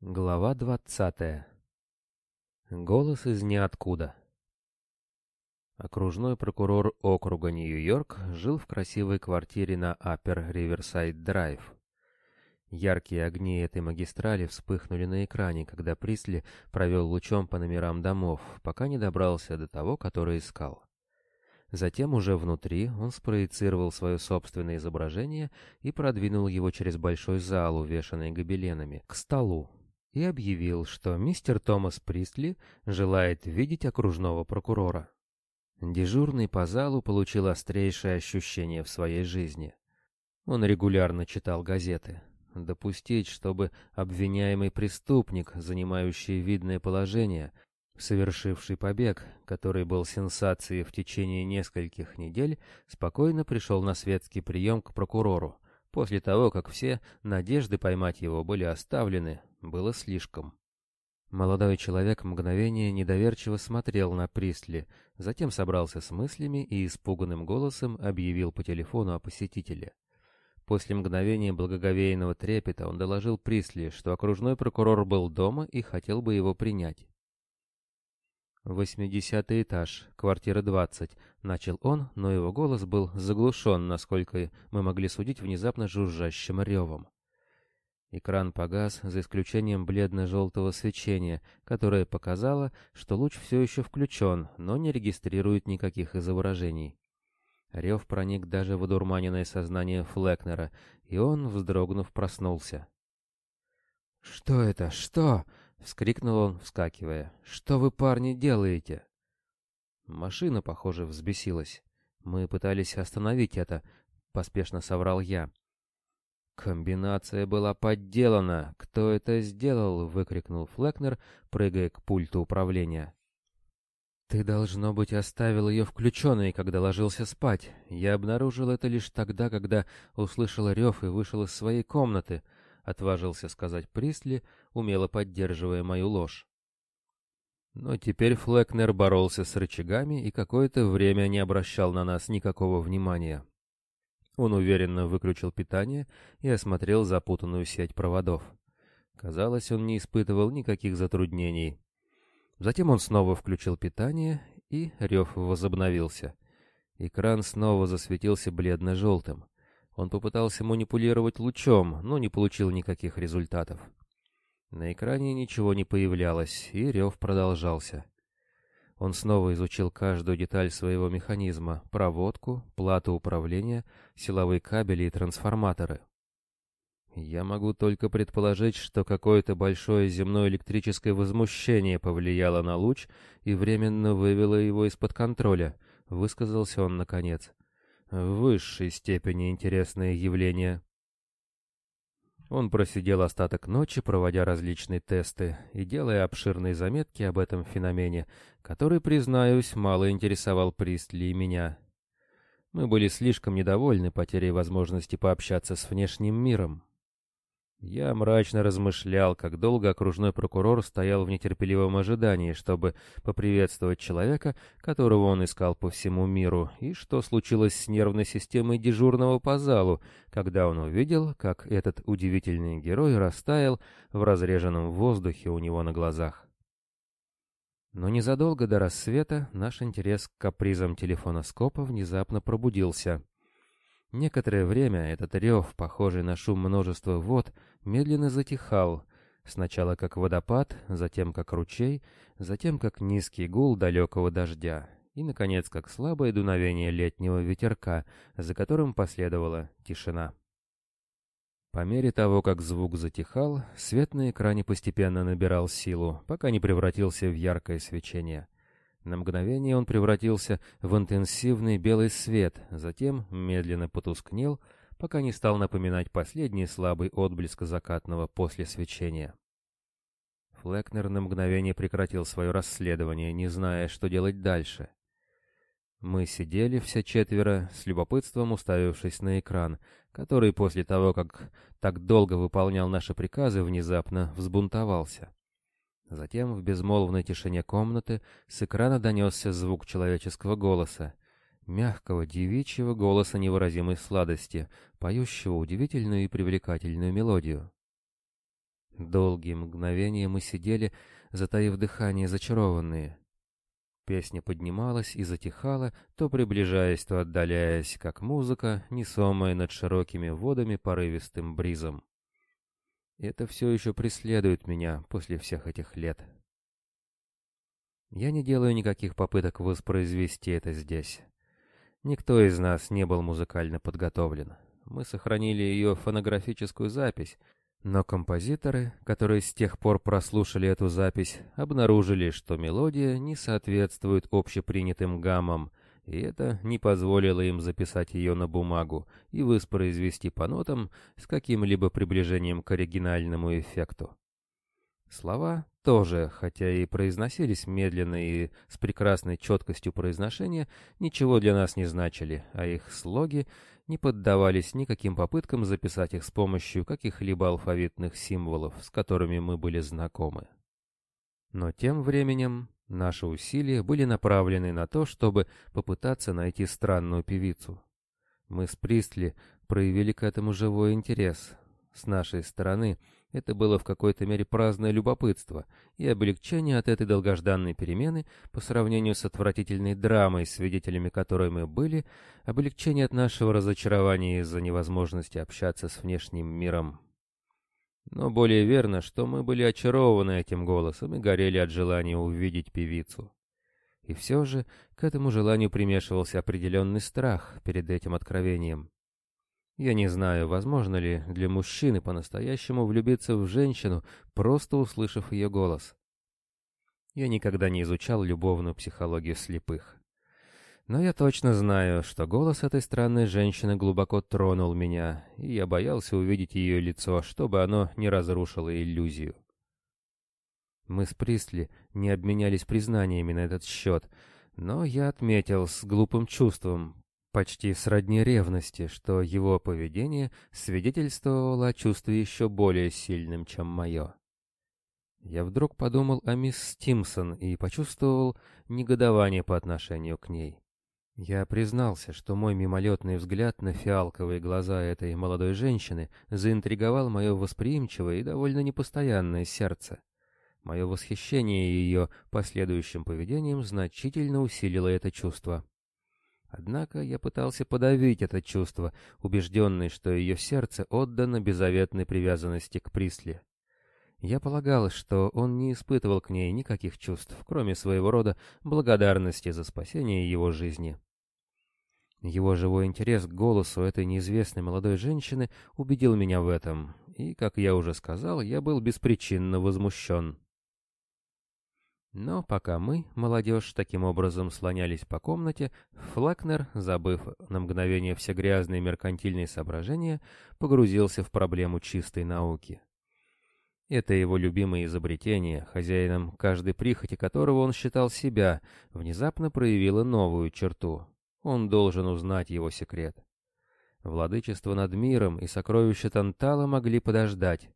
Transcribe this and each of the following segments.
Глава двадцатая. Голос из ниоткуда. Окружной прокурор округа Нью-Йорк жил в красивой квартире на Аппер Риверсайд Драйв. Яркие огни этой магистрали вспыхнули на экране, когда Присли провел лучом по номерам домов, пока не добрался до того, который искал. Затем уже внутри он спроецировал свое собственное изображение и продвинул его через большой зал, увешанный гобеленами, к столу, и объявил, что мистер Томас Пристли желает видеть окружного прокурора. Дежурный по залу получил острейшее ощущение в своей жизни. Он регулярно читал газеты. Допустить, чтобы обвиняемый преступник, занимающий видное положение, совершивший побег, который был сенсацией в течение нескольких недель, спокойно пришел на светский прием к прокурору, после того, как все надежды поймать его были оставлены, было слишком. Молодой человек мгновение недоверчиво смотрел на Пристли, затем собрался с мыслями и испуганным голосом объявил по телефону о посетителе. После мгновения благоговейного трепета он доложил Пристли, что окружной прокурор был дома и хотел бы его принять. «Восьмидесятый этаж, квартира двадцать», — начал он, но его голос был заглушен, насколько мы могли судить внезапно жужжащим ревом. Экран погас, за исключением бледно-желтого свечения, которое показало, что луч все еще включен, но не регистрирует никаких изображений. Рев проник даже в одурманенное сознание Флекнера, и он, вздрогнув, проснулся. «Что это? Что?» — вскрикнул он, вскакивая. «Что вы, парни, делаете?» Машина, похоже, взбесилась. Мы пытались остановить это, — поспешно соврал я. «Комбинация была подделана! Кто это сделал?» — выкрикнул Флекнер, прыгая к пульту управления. «Ты, должно быть, оставил ее включенной, когда ложился спать. Я обнаружил это лишь тогда, когда услышал рев и вышел из своей комнаты», — отважился сказать Присли, умело поддерживая мою ложь. Но теперь Флекнер боролся с рычагами и какое-то время не обращал на нас никакого внимания. Он уверенно выключил питание и осмотрел запутанную сеть проводов. Казалось, он не испытывал никаких затруднений. Затем он снова включил питание, и рев возобновился. Экран снова засветился бледно-желтым. Он попытался манипулировать лучом, но не получил никаких результатов. На экране ничего не появлялось, и рев продолжался. Он снова изучил каждую деталь своего механизма — проводку, плату управления, силовые кабели и трансформаторы. Я могу только предположить, что какое-то большое земное электрическое возмущение повлияло на луч и временно вывело его из-под контроля, высказался он наконец. В высшей степени интересное явление. Он просидел остаток ночи, проводя различные тесты и делая обширные заметки об этом феномене, который, признаюсь, мало интересовал Пристли и меня. Мы были слишком недовольны потерей возможности пообщаться с внешним миром. Я мрачно размышлял, как долго окружной прокурор стоял в нетерпеливом ожидании, чтобы поприветствовать человека, которого он искал по всему миру, и что случилось с нервной системой дежурного по залу, когда он увидел, как этот удивительный герой растаял в разреженном воздухе у него на глазах. Но незадолго до рассвета наш интерес к капризам телефоноскопа внезапно пробудился — Некоторое время этот рев, похожий на шум множества вод, медленно затихал, сначала как водопад, затем как ручей, затем как низкий гул далекого дождя, и, наконец, как слабое дуновение летнего ветерка, за которым последовала тишина. По мере того, как звук затихал, свет на экране постепенно набирал силу, пока не превратился в яркое свечение — на мгновение он превратился в интенсивный белый свет, затем медленно потускнел, пока не стал напоминать последний слабый отблеск закатного после свечения. Флекнер на мгновение прекратил свое расследование, не зная, что делать дальше. Мы сидели все четверо, с любопытством уставившись на экран, который после того, как так долго выполнял наши приказы, внезапно взбунтовался. Затем в безмолвной тишине комнаты с экрана донесся звук человеческого голоса, мягкого девичьего голоса невыразимой сладости, поющего удивительную и привлекательную мелодию. Долгие мгновения мы сидели, затаив дыхание, зачарованные. Песня поднималась и затихала, то приближаясь, то отдаляясь, как музыка, несомая над широкими водами порывистым бризом. Это все еще преследует меня после всех этих лет. Я не делаю никаких попыток воспроизвести это здесь. Никто из нас не был музыкально подготовлен. Мы сохранили ее фонографическую запись, но композиторы, которые с тех пор прослушали эту запись, обнаружили, что мелодия не соответствует общепринятым гаммам, и это не позволило им записать ее на бумагу и воспроизвести по нотам с каким-либо приближением к оригинальному эффекту. Слова тоже, хотя и произносились медленно и с прекрасной четкостью произношения, ничего для нас не значили, а их слоги не поддавались никаким попыткам записать их с помощью каких-либо алфавитных символов, с которыми мы были знакомы. Но тем временем наши усилия были направлены на то, чтобы попытаться найти странную певицу. Мы с Пристли проявили к этому живой интерес. С нашей стороны — это было в какой-то мере праздное любопытство и облегчение от этой долгожданной перемены по сравнению с отвратительной драмой, свидетелями которой мы были, облегчение от нашего разочарования из-за невозможности общаться с внешним миром. Но более верно, что мы были очарованы этим голосом и горели от желания увидеть певицу. И все же к этому желанию примешивался определенный страх перед этим откровением. Я не знаю, возможно ли для мужчины по-настоящему влюбиться в женщину, просто услышав ее голос. Я никогда не изучал любовную психологию слепых. Но я точно знаю, что голос этой странной женщины глубоко тронул меня, и я боялся увидеть ее лицо, чтобы оно не разрушило иллюзию. Мы с Пристли не обменялись признаниями на этот счет, но я отметил с глупым чувством, почти сродни ревности, что его поведение свидетельствовало о чувстве еще более сильным, чем мое. Я вдруг подумал о мисс Стимсон и почувствовал негодование по отношению к ней. Я признался, что мой мимолетный взгляд на фиалковые глаза этой молодой женщины заинтриговал мое восприимчивое и довольно непостоянное сердце. Мое восхищение ее последующим поведением значительно усилило это чувство. Однако я пытался подавить это чувство, убежденный, что ее сердце отдано беззаветной привязанности к Присли. Я полагал, что он не испытывал к ней никаких чувств, кроме своего рода благодарности за спасение его жизни. Его живой интерес к голосу этой неизвестной молодой женщины убедил меня в этом, и, как я уже сказал, я был беспричинно возмущен. Но пока мы, молодежь, таким образом слонялись по комнате, Флакнер, забыв на мгновение все грязные меркантильные соображения, погрузился в проблему чистой науки. Это его любимое изобретение, хозяином каждой прихоти которого он считал себя, внезапно проявило новую черту. Он должен узнать его секрет. Владычество над миром и сокровища Тантала могли подождать.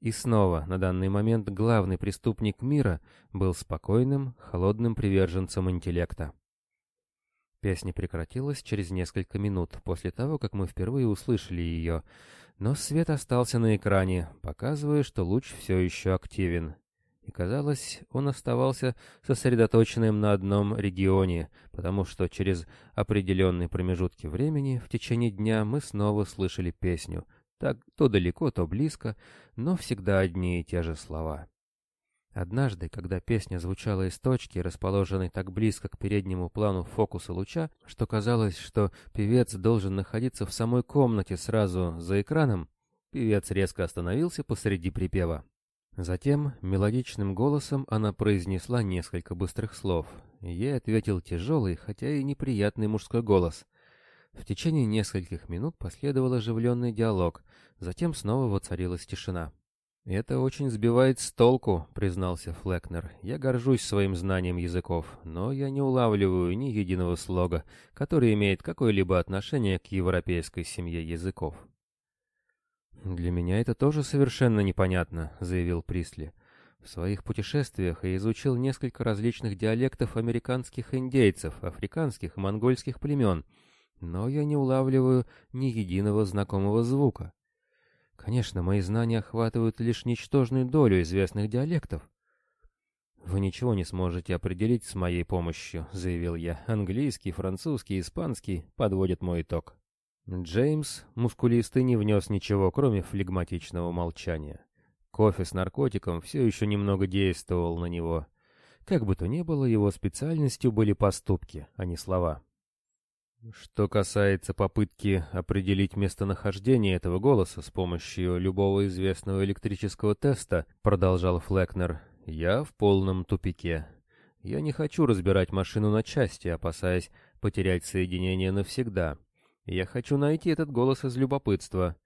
И снова, на данный момент, главный преступник мира был спокойным, холодным приверженцем интеллекта. Песня прекратилась через несколько минут после того, как мы впервые услышали ее, но свет остался на экране, показывая, что луч все еще активен. И казалось, он оставался сосредоточенным на одном регионе, потому что через определенные промежутки времени в течение дня мы снова слышали песню — так то далеко, то близко, но всегда одни и те же слова. Однажды, когда песня звучала из точки, расположенной так близко к переднему плану фокуса луча, что казалось, что певец должен находиться в самой комнате сразу за экраном, певец резко остановился посреди припева. Затем мелодичным голосом она произнесла несколько быстрых слов. Ей ответил тяжелый, хотя и неприятный мужской голос — в течение нескольких минут последовал оживленный диалог, затем снова воцарилась тишина. «Это очень сбивает с толку», — признался Флекнер. «Я горжусь своим знанием языков, но я не улавливаю ни единого слога, который имеет какое-либо отношение к европейской семье языков». «Для меня это тоже совершенно непонятно», — заявил Присли. В своих путешествиях я изучил несколько различных диалектов американских индейцев, африканских и монгольских племен — но я не улавливаю ни единого знакомого звука. Конечно, мои знания охватывают лишь ничтожную долю известных диалектов. «Вы ничего не сможете определить с моей помощью», — заявил я. «Английский, французский, испанский подводят мой итог». Джеймс, мускулистый, не внес ничего, кроме флегматичного молчания. Кофе с наркотиком все еще немного действовал на него. Как бы то ни было, его специальностью были поступки, а не слова. Что касается попытки определить местонахождение этого голоса с помощью любого известного электрического теста, продолжал Флекнер, я в полном тупике. Я не хочу разбирать машину на части, опасаясь потерять соединение навсегда. Я хочу найти этот голос из любопытства.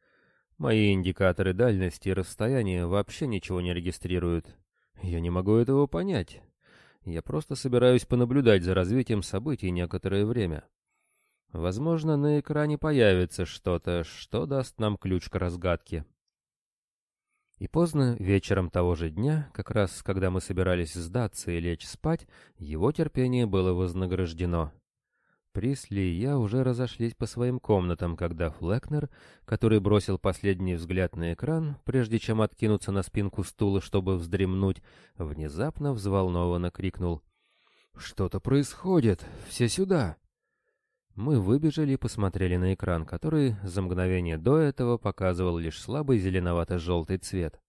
Мои индикаторы дальности и расстояния вообще ничего не регистрируют. Я не могу этого понять. Я просто собираюсь понаблюдать за развитием событий некоторое время. Возможно, на экране появится что-то, что даст нам ключ к разгадке. И поздно, вечером того же дня, как раз когда мы собирались сдаться и лечь спать, его терпение было вознаграждено. Присли и я уже разошлись по своим комнатам, когда Флекнер, который бросил последний взгляд на экран, прежде чем откинуться на спинку стула, чтобы вздремнуть, внезапно взволнованно крикнул. «Что-то происходит! Все сюда!» Мы выбежали и посмотрели на экран, который за мгновение до этого показывал лишь слабый зеленовато-желтый цвет.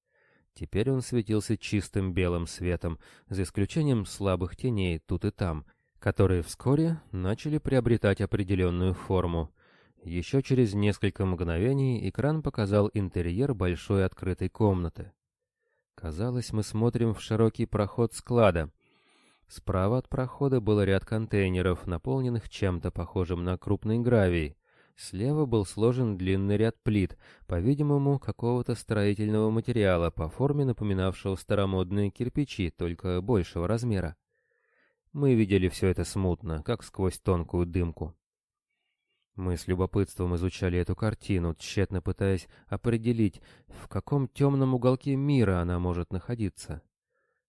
Теперь он светился чистым белым светом, за исключением слабых теней тут и там, которые вскоре начали приобретать определенную форму. Еще через несколько мгновений экран показал интерьер большой открытой комнаты. Казалось, мы смотрим в широкий проход склада — Справа от прохода был ряд контейнеров, наполненных чем-то похожим на крупный гравий. Слева был сложен длинный ряд плит, по-видимому, какого-то строительного материала, по форме напоминавшего старомодные кирпичи, только большего размера. Мы видели все это смутно, как сквозь тонкую дымку. Мы с любопытством изучали эту картину, тщетно пытаясь определить, в каком темном уголке мира она может находиться.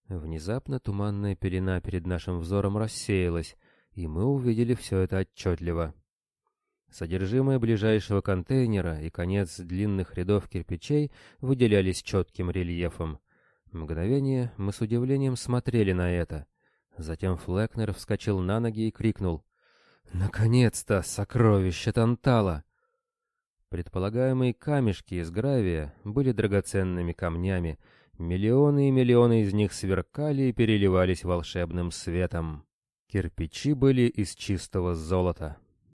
Внезапно туманная пелена перед нашим взором рассеялась, и мы увидели все это отчетливо. Содержимое ближайшего контейнера и конец длинных рядов кирпичей выделялись четким рельефом. Мгновение мы с удивлением смотрели на это. Затем Флекнер вскочил на ноги и крикнул «Наконец-то! Сокровище Тантала!» Предполагаемые камешки из гравия были драгоценными камнями, Миллионы и миллионы из них сверкали и переливались волшебным светом. Кирпичи были из чистого золота.